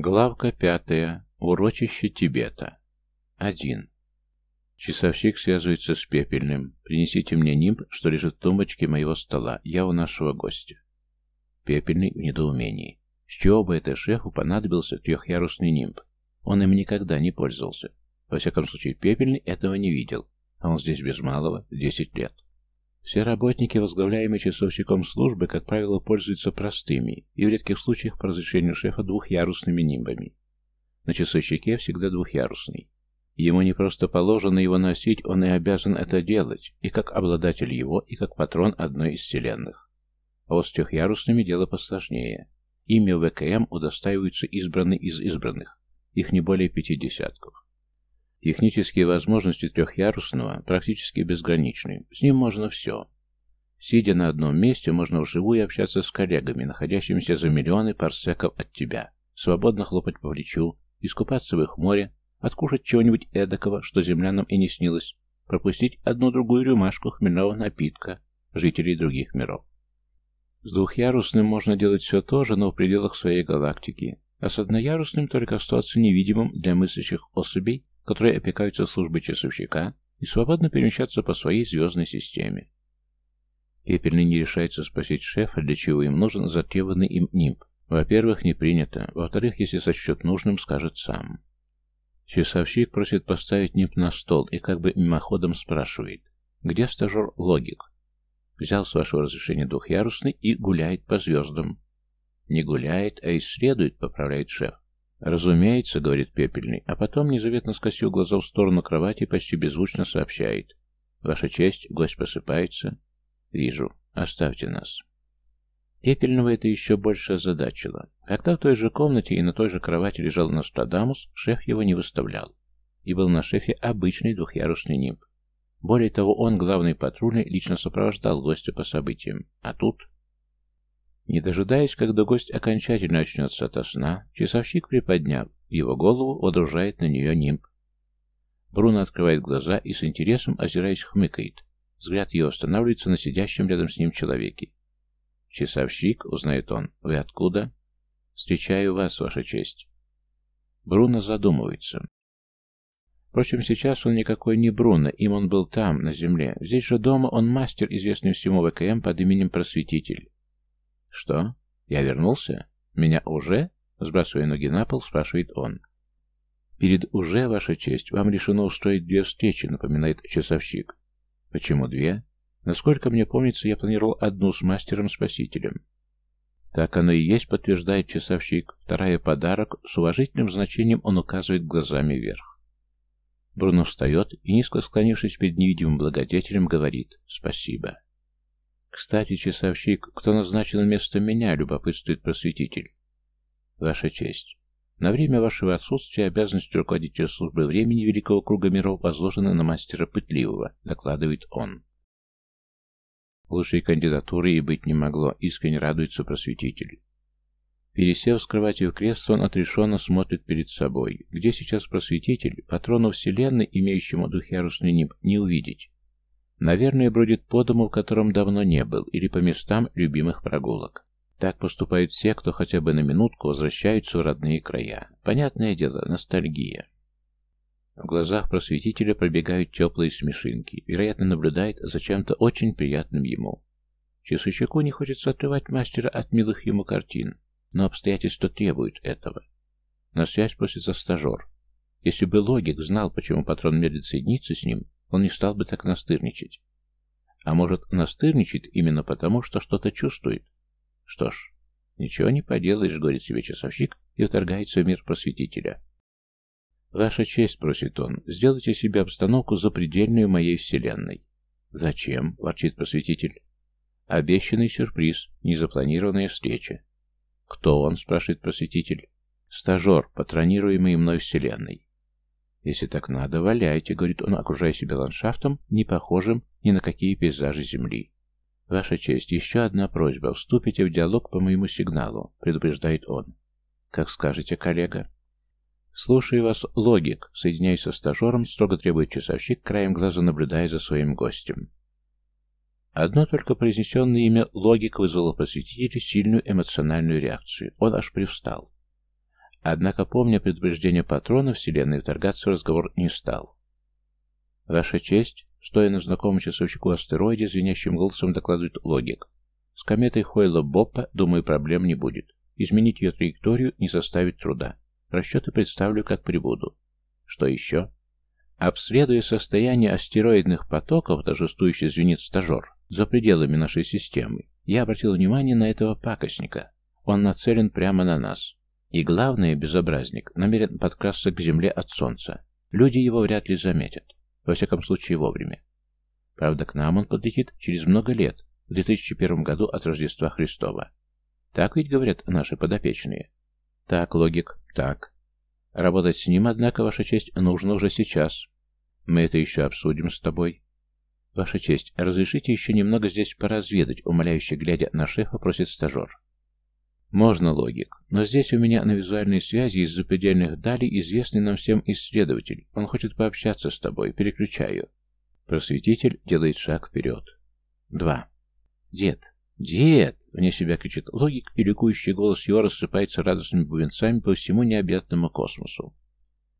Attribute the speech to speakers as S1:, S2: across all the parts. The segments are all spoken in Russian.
S1: Главка пятая. Урочище Тибета. Один. Часовщик связывается с пепельным. Принесите мне нимб, что лежит в тумбочке моего стола. Я у нашего гостя. Пепельный в недоумении. С чего бы это шефу понадобился трехъярусный нимб? Он им никогда не пользовался. Во всяком случае, Пепельный этого не видел, а он здесь без малого десять лет. Все работники, возглавляемые часовщиком службы, как правило, пользуются простыми и в редких случаях по разрешению шефа двухъярусными нимбами. На часовщике всегда двухъярусный. Ему не просто положено его носить, он и обязан это делать, и как обладатель его, и как патрон одной из вселенных. А вот с трехъярусными дело посложнее. Ими ВКМ удостаиваются избранные из избранных, их не более пяти десятков. Технические возможности трехъярусного практически безграничны. С ним можно все. Сидя на одном месте, можно вживую общаться с коллегами, находящимися за миллионы парсеков от тебя, свободно хлопать по плечу, искупаться в их море, откушать чего-нибудь эдакого, что землянам и не снилось, пропустить одну-другую рюмашку хмельного напитка жителей других миров. С двухъярусным можно делать все то же, но в пределах своей галактики, а с одноярусным только остаться невидимым для мыслящих особей которые опекаются службой часовщика и свободно перемещаться по своей звездной системе. Пепельный не решается спросить шефа, для чего им нужен затребованный им нимб. Во-первых, не принято. Во-вторых, если сочтет нужным, скажет сам. Часовщик просит поставить нимб на стол и как бы мимоходом спрашивает, где стажер логик? Взял с вашего разрешения двухъярусный и гуляет по звездам. Не гуляет, а исследует, поправляет шеф. «Разумеется», — говорит Пепельный, а потом, незаветно скосив глаза в сторону кровати, почти беззвучно сообщает. «Ваша честь, гость просыпается». «Вижу. Оставьте нас». Пепельного это еще больше озадачило. Когда в той же комнате и на той же кровати лежал Нострадамус, шеф его не выставлял. И был на шефе обычный двухъярусный нимб. Более того, он, главный патрульный, лично сопровождал гостя по событиям. А тут... Не дожидаясь, когда гость окончательно очнется ото сна, часовщик, приподняв его голову, водружает на нее нимб. Бруно открывает глаза и с интересом, озираясь, хмыкает. Взгляд ее останавливается на сидящем рядом с ним человеке. «Часовщик», — узнает он, — «вы откуда?» «Встречаю вас, ваша честь». Бруно задумывается. Впрочем, сейчас он никакой не Бруно, им он был там, на земле. Здесь же дома он мастер, известный всему ВКМ под именем Просветитель. «Что? Я вернулся? Меня уже?» Сбрасывая ноги на пол, спрашивает он. «Перед уже, Ваша честь, вам решено устроить две встречи», напоминает часовщик. «Почему две?» «Насколько мне помнится, я планировал одну с мастером-спасителем». «Так оно и есть», подтверждает часовщик. Вторая подарок, с уважительным значением он указывает глазами вверх. Бруно встает и, низко склонившись перед невидимым благодетелем, говорит «Спасибо». «Кстати, часовщик, кто назначен вместо меня?» — любопытствует просветитель. «Ваша честь. На время вашего отсутствия обязанности руководителя службы времени Великого Круга Миров возложены на мастера Пытливого», — докладывает он. Лучшей кандидатуры и быть не могло, искренне радуется просветитель. Пересев с кровати в кресло, он отрешенно смотрит перед собой. Где сейчас просветитель, патрону Вселенной, имеющему двухъярусный нимб, не увидеть. Наверное, бродит по дому, в котором давно не был, или по местам любимых прогулок. Так поступают все, кто хотя бы на минутку возвращаются в родные края. Понятное дело, ностальгия. В глазах просветителя пробегают теплые смешинки. Вероятно, наблюдает за чем-то очень приятным ему. Часовщику не хочется отрывать мастера от милых ему картин, но обстоятельства требуют этого. На связь просится стажер. Если бы логик знал, почему патрон медлит соединиться с ним, он не стал бы так настырничать. А может, настырничает именно потому, что что-то чувствует? Что ж, ничего не поделаешь, говорит себе часовщик и вторгается в мир просветителя. «Ваша честь», — просит он, — «сделайте себе обстановку запредельную моей вселенной». «Зачем?» — ворчит просветитель. «Обещанный сюрприз, незапланированная встреча». «Кто он?» — спрашивает просветитель. «Стажер, патронируемый мной вселенной». «Если так надо, валяйте», — говорит он, окружая себя ландшафтом, не похожим ни на какие пейзажи Земли. «Ваша честь, еще одна просьба. Вступите в диалог по моему сигналу», — предупреждает он. «Как скажете, коллега». «Слушаю вас, логик», — соединяясь со стажером, строго требует часовщик, краем глаза наблюдая за своим гостем. Одно только произнесенное имя «логик» вызвало посетителя сильную эмоциональную реакцию. Он аж привстал. Однако, помня предупреждение патрона, Вселенной вторгаться в разговор не стал. «Ваша честь», стоя на знакомом часовщику астероиде, звенящим голосом докладывает логик. «С кометой Хойла Боппа, думаю, проблем не будет. Изменить ее траекторию не составит труда. Расчеты представлю, как прибуду. Что еще?» Обследуя состояние астероидных потоков, торжествующе звенит стажер, за пределами нашей системы, я обратил внимание на этого пакостника. Он нацелен прямо на нас. И главное, безобразник намерен подкрасться к Земле от Солнца. Люди его вряд ли заметят. Во всяком случае, вовремя. Правда, к нам он подлетит через много лет, в 2001 году от Рождества Христова. Так ведь говорят наши подопечные? Так, логик, так. Работать с ним, однако, ваша честь, нужно уже сейчас. Мы это еще обсудим с тобой. Ваша честь, разрешите еще немного здесь поразведать, умоляюще глядя на шефа, просит стажер. Можно, логик, но здесь у меня на визуальной связи из запредельных далей известный нам всем исследователь. Он хочет пообщаться с тобой, переключаю. Просветитель делает шаг вперед. Два. Дед, дед, вне себя кричит логик, и ликующий голос его рассыпается радостными бубенцами по всему необъятному космосу.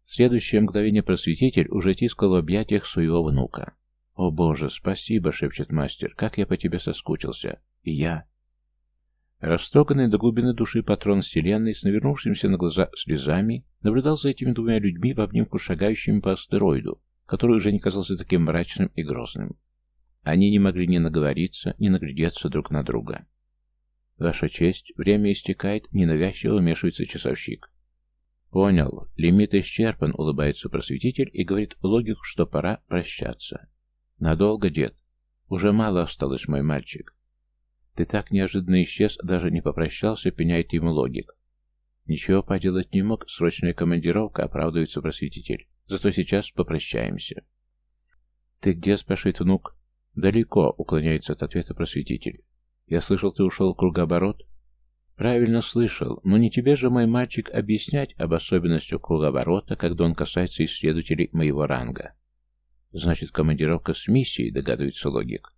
S1: В следующее мгновение просветитель уже тискал в объятиях своего внука. «О боже, спасибо!» — шепчет мастер. «Как я по тебе соскучился!» «И я!» Растроганный до глубины души патрон вселенной с навернувшимся на глаза слезами наблюдал за этими двумя людьми в обнимку шагающими по астероиду, который уже не казался таким мрачным и грозным. Они не могли ни наговориться, ни наглядеться друг на друга. «Ваша честь, время истекает», — ненавязчиво вмешивается часовщик. «Понял. Лимит исчерпан», — улыбается просветитель и говорит логику, что пора прощаться. «Надолго, дед? Уже мало осталось, мой мальчик. Ты так неожиданно исчез, даже не попрощался, пеняет ему логик. Ничего поделать не мог, срочная командировка, оправдывается просветитель. Зато сейчас попрощаемся. Ты где, спрашивает внук? Далеко, уклоняется от ответа просветитель. Я слышал, ты ушел в кругооборот? Правильно слышал, но не тебе же, мой мальчик, объяснять об особенностях кругооборота, когда он касается исследователей моего ранга. Значит, командировка с миссией, догадывается логик.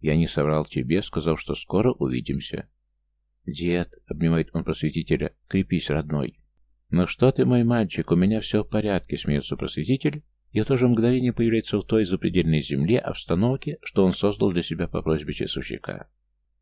S1: Я не соврал тебе, сказав, что скоро увидимся. Дед, обнимает он просветителя, крепись, родной. Ну что ты, мой мальчик, у меня все в порядке, смеется просветитель, и в то мгновение появляется в той запредельной земле обстановке, что он создал для себя по просьбе часовщика.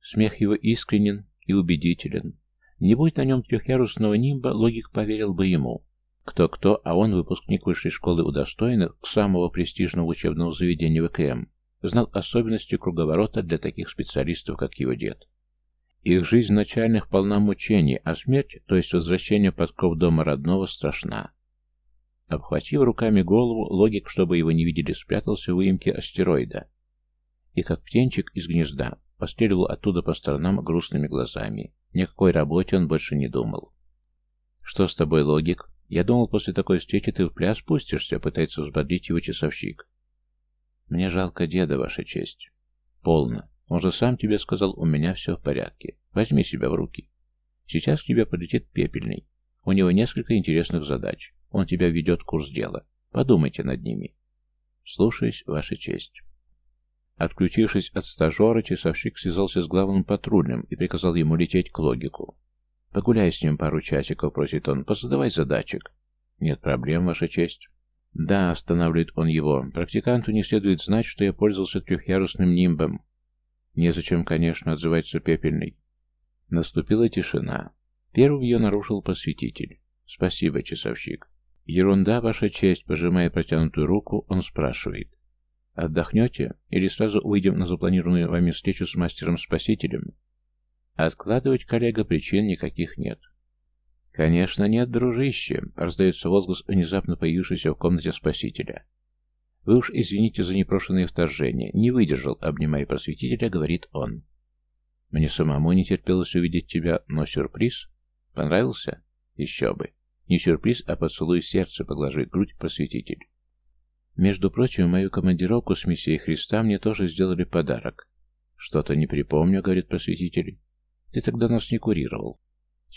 S1: Смех его искренен и убедителен. Не будь на нем трехъярусного нимба, логик поверил бы ему. Кто-кто, а он, выпускник высшей школы удостоенных, самого престижного учебного заведения ВКМ, знал особенности круговорота для таких специалистов, как его дед. Их жизнь начальных полна мучений, а смерть, то есть возвращение под кров дома родного, страшна. Обхватив руками голову, логик, чтобы его не видели, спрятался в выемке астероида. И как птенчик из гнезда, постреливал оттуда по сторонам грустными глазами. Ни о работе он больше не думал. «Что с тобой, логик?» Я думал, после такой встречи ты в пляс спустишься, пытается взбодрить его часовщик. Мне жалко деда, ваша честь. Полно. Он же сам тебе сказал, у меня все в порядке. Возьми себя в руки. Сейчас к тебе полетит пепельный. У него несколько интересных задач. Он тебя ведет курс дела. Подумайте над ними. Слушаюсь, ваша честь. Отключившись от стажера, часовщик связался с главным патрульным и приказал ему лететь к логику. «Погуляй с ним пару часиков», — просит он, — «позадавай задачек». «Нет проблем, Ваша честь». «Да», — останавливает он его, — «практиканту не следует знать, что я пользовался трехъярусным нимбом». «Незачем, конечно», — отзывается Пепельный. Наступила тишина. Первым ее нарушил посвятитель. «Спасибо, часовщик». «Ерунда, Ваша честь», — пожимая протянутую руку, он спрашивает. «Отдохнете? Или сразу уйдем на запланированную вами встречу с мастером-спасителем?» Откладывать, коллега, причин никаких нет. «Конечно нет, дружище», — раздается возглас внезапно появившийся в комнате спасителя. «Вы уж извините за непрошенное вторжение. Не выдержал, обнимая просветителя, — говорит он. Мне самому не терпелось увидеть тебя, но сюрприз? Понравился? Еще бы. Не сюрприз, а поцелуй сердца, поглажи грудь просветитель. Между прочим, мою командировку с миссией Христа мне тоже сделали подарок. Что-то не припомню, — говорит просветитель. Ты тогда нас не курировал.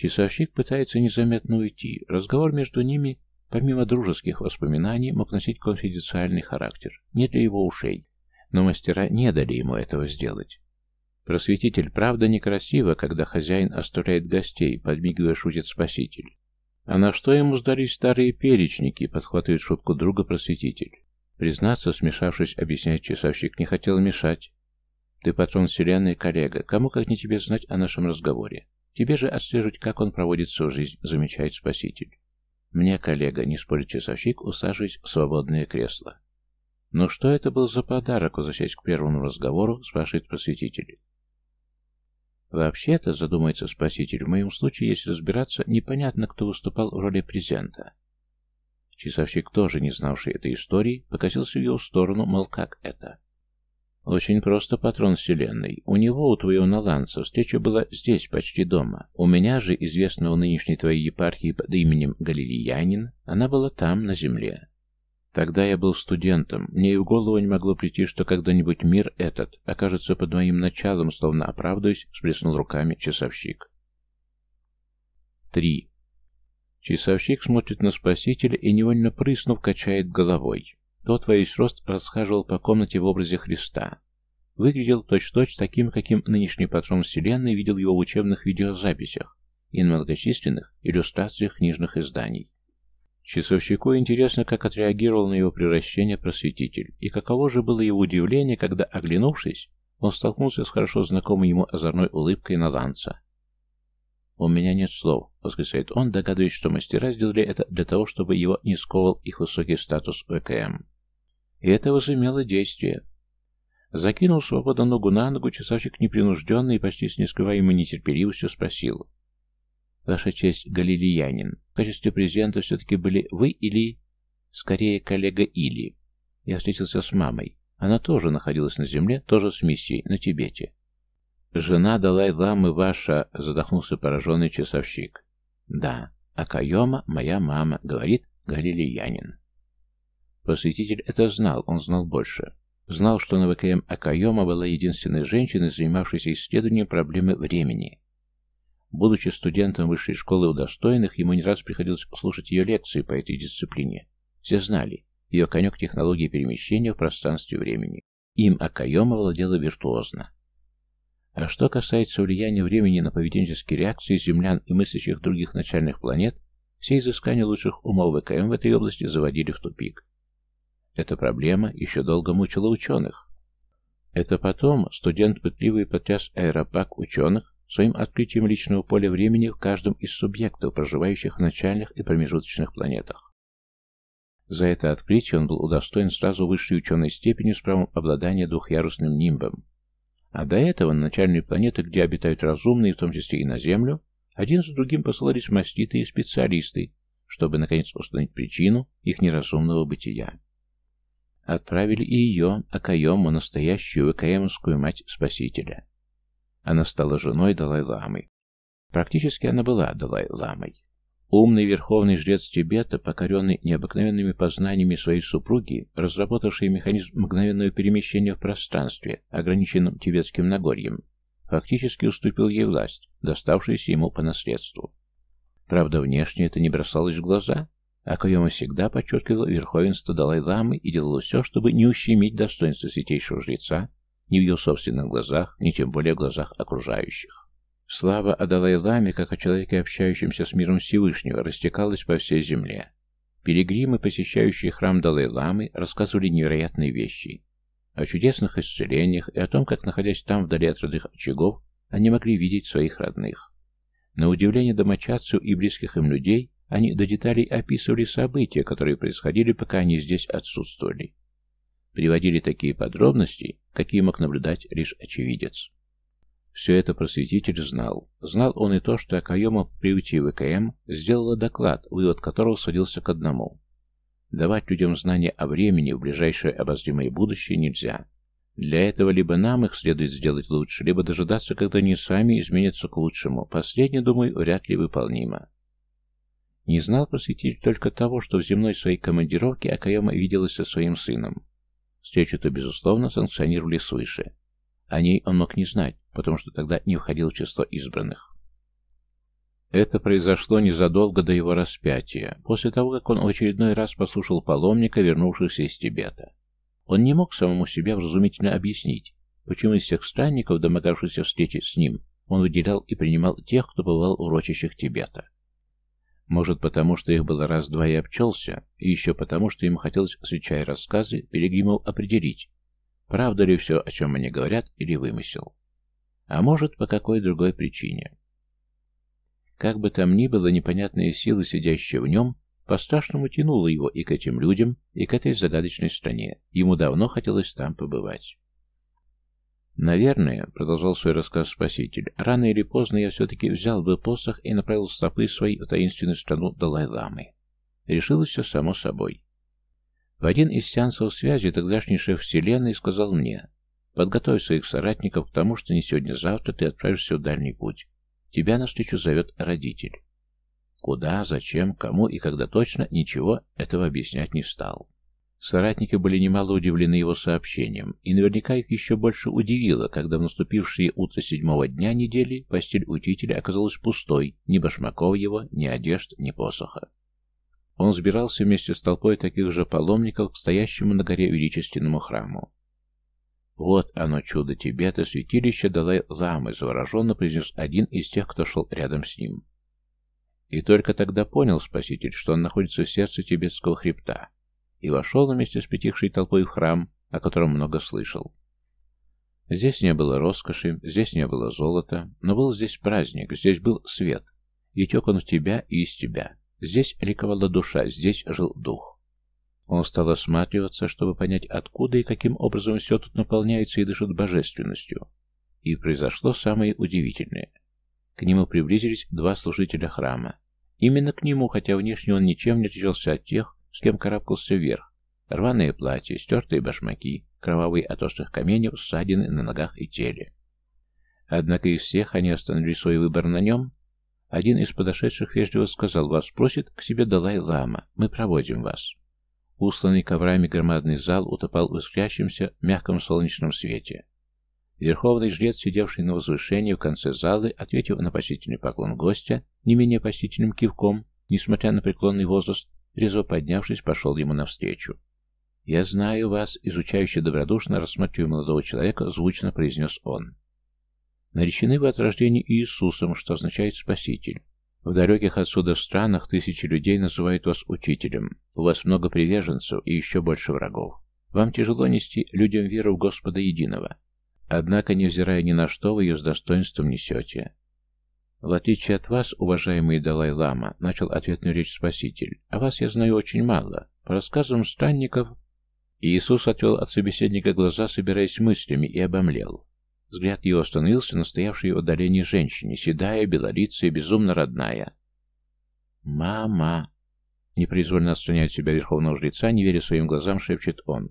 S1: Часовщик пытается незаметно уйти. Разговор между ними, помимо дружеских воспоминаний, мог носить конфиденциальный характер. Не для его ушей. Но мастера не дали ему этого сделать. Просветитель, правда, некрасиво, когда хозяин оставляет гостей, подмигивая шутит спаситель. А на что ему сдались старые перечники, подхватывает шутку друга просветитель. Признаться, смешавшись, объясняет часовщик, не хотел мешать. Ты патрон вселенной, коллега. Кому как не тебе знать о нашем разговоре? Тебе же отслеживать, как он проводит свою жизнь, замечает спаситель. Мне, коллега, не спорит часовщик, усаживаясь в свободное кресло. Но что это был за подарок, возвращаясь к первому разговору, спрашивает просветитель. Вообще-то, задумается спаситель, в моем случае, если разбираться, непонятно, кто выступал в роли презента. Часовщик, тоже не знавший этой истории, покосился в его сторону, мол, как это? Очень просто, патрон вселенной. У него, у твоего наланца, встреча была здесь, почти дома. У меня же, известного нынешней твоей епархии под именем Галилеянин, она была там, на земле. Тогда я был студентом. Мне и в голову не могло прийти, что когда-нибудь мир этот окажется под моим началом, словно оправдываясь, сплеснул руками часовщик. 3. Часовщик смотрит на спасителя и, невольно прыснув, качает головой. Тот во весь рост расхаживал по комнате в образе Христа. Выглядел точь-точь таким, каким нынешний патрон Вселенной видел его в учебных видеозаписях и на многочисленных иллюстрациях книжных изданий. Часовщику интересно, как отреагировал на его превращение просветитель, и каково же было его удивление, когда, оглянувшись, он столкнулся с хорошо знакомой ему озорной улыбкой на ланца. «У меня нет слов», — восклицает он, догадываясь, что мастера сделали это для того, чтобы его не сковал их высокий статус ВКМ. И это возымело действие. Закинул свободно ногу на ногу, часовщик непринужденный и почти с нескрываемой нетерпеливостью спросил. «Ваша честь, галилеянин, в качестве презента все-таки были вы или...» «Скорее, коллега Или. Я встретился с мамой. Она тоже находилась на земле, тоже с миссией, на Тибете. «Жена Далай-ламы ваша», — задохнулся пораженный часовщик. «Да, а Кайома моя мама», — говорит галилеянин. Посвятитель это знал, он знал больше. Знал, что на ВКМ Акайома была единственной женщиной, занимавшейся исследованием проблемы времени. Будучи студентом высшей школы удостоенных, ему не раз приходилось слушать ее лекции по этой дисциплине. Все знали, ее конек технологии перемещения в пространстве времени. Им Акайома владела виртуозно. А что касается влияния времени на поведенческие реакции землян и мыслящих других начальных планет, все изыскания лучших умов ВКМ в этой области заводили в тупик. Эта проблема еще долго мучила ученых. Это потом студент пытливый потряс аэропак ученых своим открытием личного поля времени в каждом из субъектов, проживающих в начальных и промежуточных планетах. За это открытие он был удостоен сразу высшей ученой степени с правом обладания двухъярусным нимбом. А до этого на начальные планеты, где обитают разумные, в том числе и на Землю, один за другим посылались маститые специалисты, чтобы, наконец, установить причину их неразумного бытия. Отправили и ее, Акаему, настоящую ВКМовскую мать Спасителя. Она стала женой Далай-ламы. Практически она была Далай-ламой. Умный верховный жрец Тибета, покоренный необыкновенными познаниями своей супруги, разработавший механизм мгновенного перемещения в пространстве, ограниченном тибетским Нагорьем, фактически уступил ей власть, доставшуюся ему по наследству. Правда, внешне это не бросалось в глаза, а Кайома всегда подчеркивал верховенство Далай-ламы и делал все, чтобы не ущемить достоинство святейшего жреца ни в ее собственных глазах, ни тем более в глазах окружающих. Слава о Далай-Ламе, как о человеке, общающемся с миром Всевышнего, растекалась по всей земле. Пилигримы, посещающие храм Далай-Ламы, рассказывали невероятные вещи. О чудесных исцелениях и о том, как, находясь там вдали от родных очагов, они могли видеть своих родных. На удивление домочадцев и близких им людей, они до деталей описывали события, которые происходили, пока они здесь отсутствовали. Приводили такие подробности, какие мог наблюдать лишь очевидец. Все это просветитель знал. Знал он и то, что Акаема при уйти в ЭКМ сделала доклад, вывод которого сводился к одному. Давать людям знания о времени в ближайшее обозримое будущее нельзя. Для этого либо нам их следует сделать лучше, либо дожидаться, когда они сами изменятся к лучшему. Последнее, думаю, вряд ли выполнимо. Не знал просветитель только того, что в земной своей командировке Акаема виделась со своим сыном. Встречу-то, безусловно, санкционировали свыше. О ней он мог не знать, потому что тогда не входил в число избранных. Это произошло незадолго до его распятия, после того, как он в очередной раз послушал паломника, вернувшихся из Тибета. Он не мог самому себе вразумительно объяснить, почему из всех странников, домогавшихся встречи с ним, он выделял и принимал тех, кто бывал в урочищах Тибета. Может, потому что их было раз-два и обчелся, и еще потому, что ему хотелось, встречая рассказы, Пилигримов определить, правда ли все, о чем они говорят, или вымысел. А может, по какой другой причине. Как бы там ни было, непонятная сила, сидящая в нем, по-страшному тянула его и к этим людям, и к этой загадочной стране. Ему давно хотелось там побывать. «Наверное», — продолжал свой рассказ Спаситель, — «рано или поздно я все-таки взял бы посох и направил стопы свои в таинственную страну Далай-Ламы. Решилось все само собой. В один из сеансов связи тогдашний шеф Вселенной сказал мне, «Подготовь своих соратников к тому, что не сегодня-завтра ты отправишься в дальний путь. Тебя на встречу зовет родитель». Куда, зачем, кому и когда точно, ничего этого объяснять не стал. Соратники были немало удивлены его сообщением, и наверняка их еще больше удивило, когда в наступившее утро седьмого дня недели постель учителя оказалась пустой, ни башмаков его, ни одежд, ни посоха. Он сбирался вместе с толпой таких же паломников к стоящему на горе величественному храму. «Вот оно, чудо Тибета, святилище Далай-Ламы», — завороженно произнес один из тех, кто шел рядом с ним. И только тогда понял Спаситель, что он находится в сердце тибетского хребта, и вошел вместе с притихшей толпой в храм, о котором много слышал. Здесь не было роскоши, здесь не было золота, но был здесь праздник, здесь был свет, и тек он в тебя и из тебя. Здесь ликовала душа, здесь жил дух. Он стал осматриваться, чтобы понять, откуда и каким образом все тут наполняется и дышит божественностью. И произошло самое удивительное. К нему приблизились два служителя храма. Именно к нему, хотя внешне он ничем не отличался от тех, с кем карабкался вверх. Рваные платья, стертые башмаки, кровавые от острых каменьев, ссадины на ногах и теле. Однако из всех они остановили свой выбор на нем. Один из подошедших вежливо сказал, «Вас просит к себе Далай-Лама, мы проводим вас». Усланный коврами громадный зал утопал в искрящемся мягком солнечном свете. Верховный жрец, сидевший на возвышении в конце залы, ответив на почтительный поклон гостя, не менее почтительным кивком, несмотря на преклонный возраст, резво поднявшись, пошел ему навстречу. «Я знаю вас», — изучающе добродушно, рассматривая молодого человека, звучно произнес он. «Наречены вы от рождения Иисусом, что означает «спаситель». В далеких отсюда странах тысячи людей называют вас учителем. У вас много приверженцев и еще больше врагов. Вам тяжело нести людям веру в Господа Единого. Однако, невзирая ни на что, вы ее с достоинством несете. В отличие от вас, уважаемый Далай-Лама, начал ответную речь Спаситель, а вас я знаю очень мало. По рассказам странников... Иисус отвел от собеседника глаза, собираясь мыслями, и обомлел. Взгляд его остановился на стоявшей в отдалении женщине, седая, белолицая, безумно родная. «Мама!» Непроизвольно отстраняет себя верховного жреца, не веря своим глазам, шепчет он.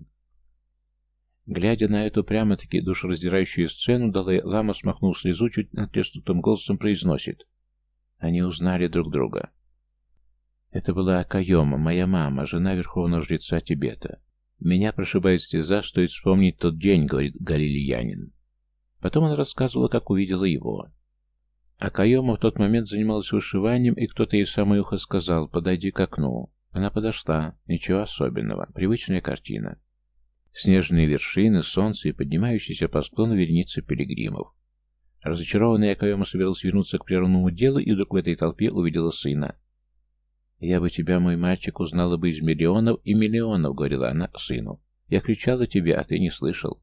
S1: Глядя на эту прямо-таки душераздирающую сцену, Далай-Лама, смахнул слезу, чуть натреснутым голосом произносит. Они узнали друг друга. Это была Акайома, моя мама, жена верховного жреца Тибета. Меня прошибает слеза, стоит вспомнить тот день, говорит галилеянин. Потом она рассказывала, как увидела его. Акайома в тот момент занималась вышиванием, и кто-то ей в самое ухо сказал «подойди к окну». Она подошла. Ничего особенного. Привычная картина. Снежные вершины, солнце и поднимающиеся по склону вереницы пилигримов. Разочарованная Акаема собиралась вернуться к прерванному делу и вдруг в этой толпе увидела сына. «Я бы тебя, мой мальчик, узнала бы из миллионов и миллионов», — говорила она сыну. «Я кричала тебе, а ты не слышал».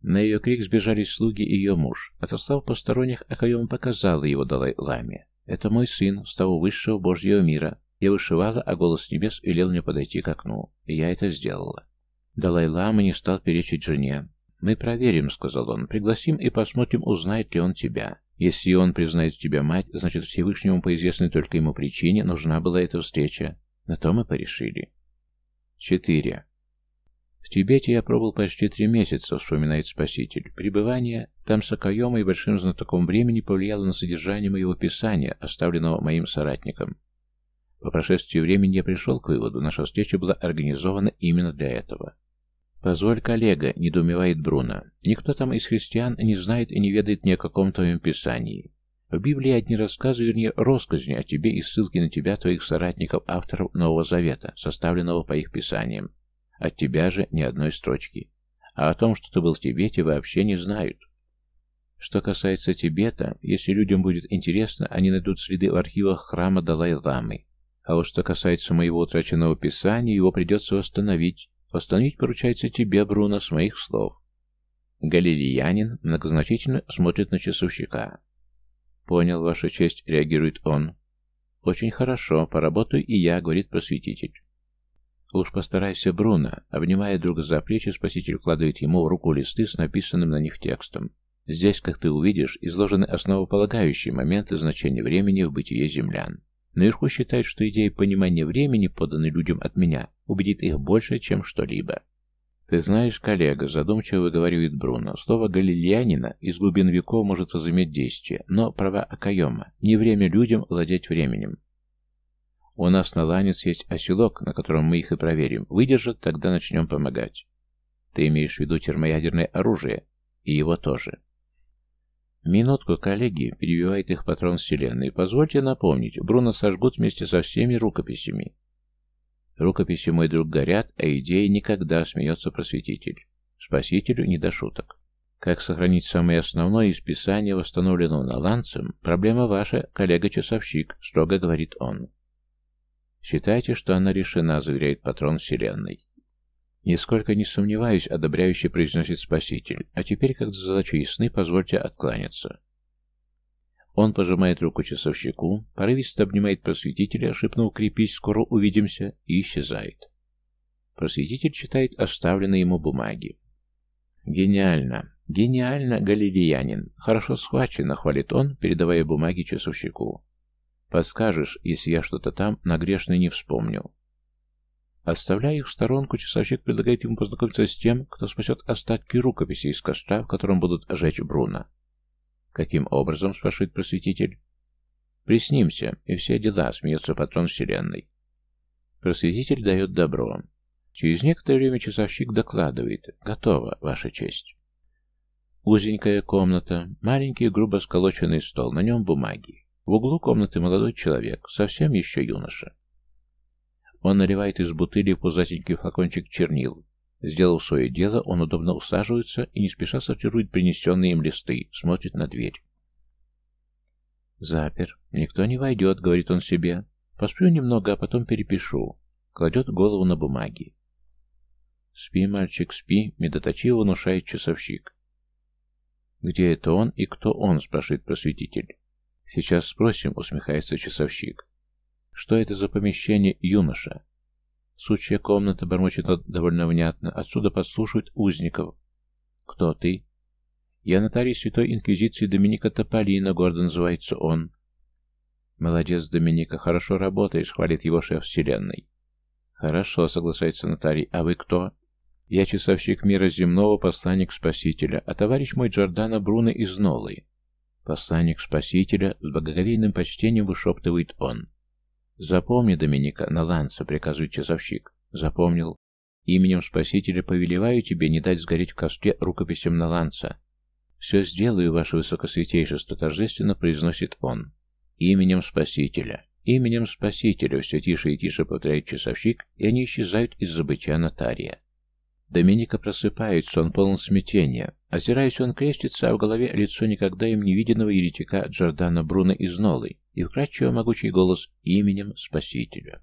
S1: На ее крик сбежались слуги и ее муж. Отослав посторонних, Акаема показала его Далай-Ламе. «Это мой сын, с того высшего Божьего мира. Я вышивала, а голос небес велел мне подойти к окну. И я это сделала». Далай-лама не стал перечить жене. «Мы проверим», — сказал он, — «пригласим и посмотрим, узнает ли он тебя. Если он признает тебя мать, значит, Всевышнему по известной только ему причине нужна была эта встреча. На то мы порешили». 4. В Тибете я пробыл почти три месяца, вспоминает Спаситель. Пребывание там с окоемой и большим знатоком времени повлияло на содержание моего писания, оставленного моим соратником. По прошествии времени я пришел к выводу, наша встреча была организована именно для этого. «Позволь, коллега», — недоумевает Бруно. «Никто там из христиан не знает и не ведает ни о каком твоем писании. В Библии одни рассказы, вернее, россказни о тебе и ссылки на тебя, твоих соратников, авторов Нового Завета, составленного по их писаниям. От тебя же ни одной строчки. А о том, что ты был в Тибете, вообще не знают». Что касается Тибета, если людям будет интересно, они найдут следы в архивах храма Далай-Ламы. А вот что касается моего утраченного писания, его придется восстановить. Восстановить поручается тебе, Бруно, с моих слов. Галилеянин многозначительно смотрит на часовщика. «Понял, Ваша честь», — реагирует он. «Очень хорошо, поработаю и я», — говорит просветитель. «Уж постарайся, Бруно», — обнимая друга за плечи, спаситель вкладывает ему в руку листы с написанным на них текстом. Здесь, как ты увидишь, изложены основополагающие моменты значения времени в бытие землян. Наверху считают, что идея понимания времени, поданной людям от меня, убедит их больше, чем что-либо. Ты знаешь, коллега, задумчиво выговаривает Бруно, слово галилеянина из глубин веков может возыметь действие, но права Акаема, не время людям владеть временем. У нас на Ланец есть оселок, на котором мы их и проверим. Выдержат, тогда начнем помогать. Ты имеешь в виду термоядерное оружие? И его тоже. «Минутку, коллеги», — перебивает их патрон Вселенной. «Позвольте напомнить, Бруно сожгут вместе со всеми рукописями». «Рукописи, мой друг, горят, а идеи никогда», — смеется просветитель. Спасителю не до шуток. Как сохранить самое основное из писания, восстановленного наланцем, проблема ваша, коллега-часовщик, строго говорит он. «Считайте, что она решена», — заверяет патрон Вселенной. «Нисколько не сомневаюсь», — одобряюще произносит Спаситель. «А теперь, как задачи сны, позвольте откланяться». Он пожимает руку часовщику, порывисто обнимает просветителя, шепнув «крепись, скоро увидимся» и исчезает. Просветитель читает оставленные ему бумаги. «Гениально! Гениально, галилеянин! Хорошо схвачено!» — хвалит он, передавая бумаги часовщику. «Подскажешь, если я что-то там на грешный не вспомнил». Оставляя их в сторонку, часовщик предлагает ему познакомиться с тем, кто спасет остатки рукописи из костра, в котором будут жечь Бруно. «Каким образом?» — спрашивает просветитель. «Приснимся, и все дела», — смеется патрон вселенной. Просветитель дает добро. Через некоторое время часовщик докладывает. «Готово, Ваша честь». Узенькая комната, маленький грубо сколоченный стол, на нем бумаги. В углу комнаты молодой человек, совсем еще юноша. Он наливает из бутыли пузатенький флакончик чернил. Сделав свое дело, он удобно усаживается и не спеша сортирует принесенные им листы, смотрит на дверь. «Запер. Никто не войдет», — говорит он себе. «Посплю немного, а потом перепишу». Кладет голову на бумаги. «Спи, мальчик, спи», — медоточиво внушает часовщик. «Где это он и кто он?» — спрашивает просветитель. «Сейчас спросим», — усмехается часовщик. Что это за помещение, юноша? Сучья комната, бормочет он довольно внятно. Отсюда подслушивают узников. Кто ты? Я нотарий Святой Инквизиции Доминика Тополина, гордо называется он. Молодец, Доминика, хорошо работаешь, хвалит его шеф вселенной. Хорошо, соглашается нотарий. А вы кто? Я часовщик мира земного, посланник Спасителя, а товарищ мой Джордана Бруно из Нолы. Посланник Спасителя с благоговейным почтением вышептывает он. «Запомни, Доминика, на ланца», — приказывает часовщик. «Запомнил. Именем Спасителя повелеваю тебе не дать сгореть в костре рукописям на ланца». «Все сделаю, ваше высокосвятейшество», — торжественно произносит он. «Именем Спасителя». «Именем Спасителя» все тише и тише повторяет часовщик, и они исчезают из забытия нотария. Доминика просыпается, он полон смятения. Озираясь, он крестится, а в голове лицо никогда им не виденного еретика Джордана Бруно из Нолы и вкрадчиво могучий голос именем Спасителя.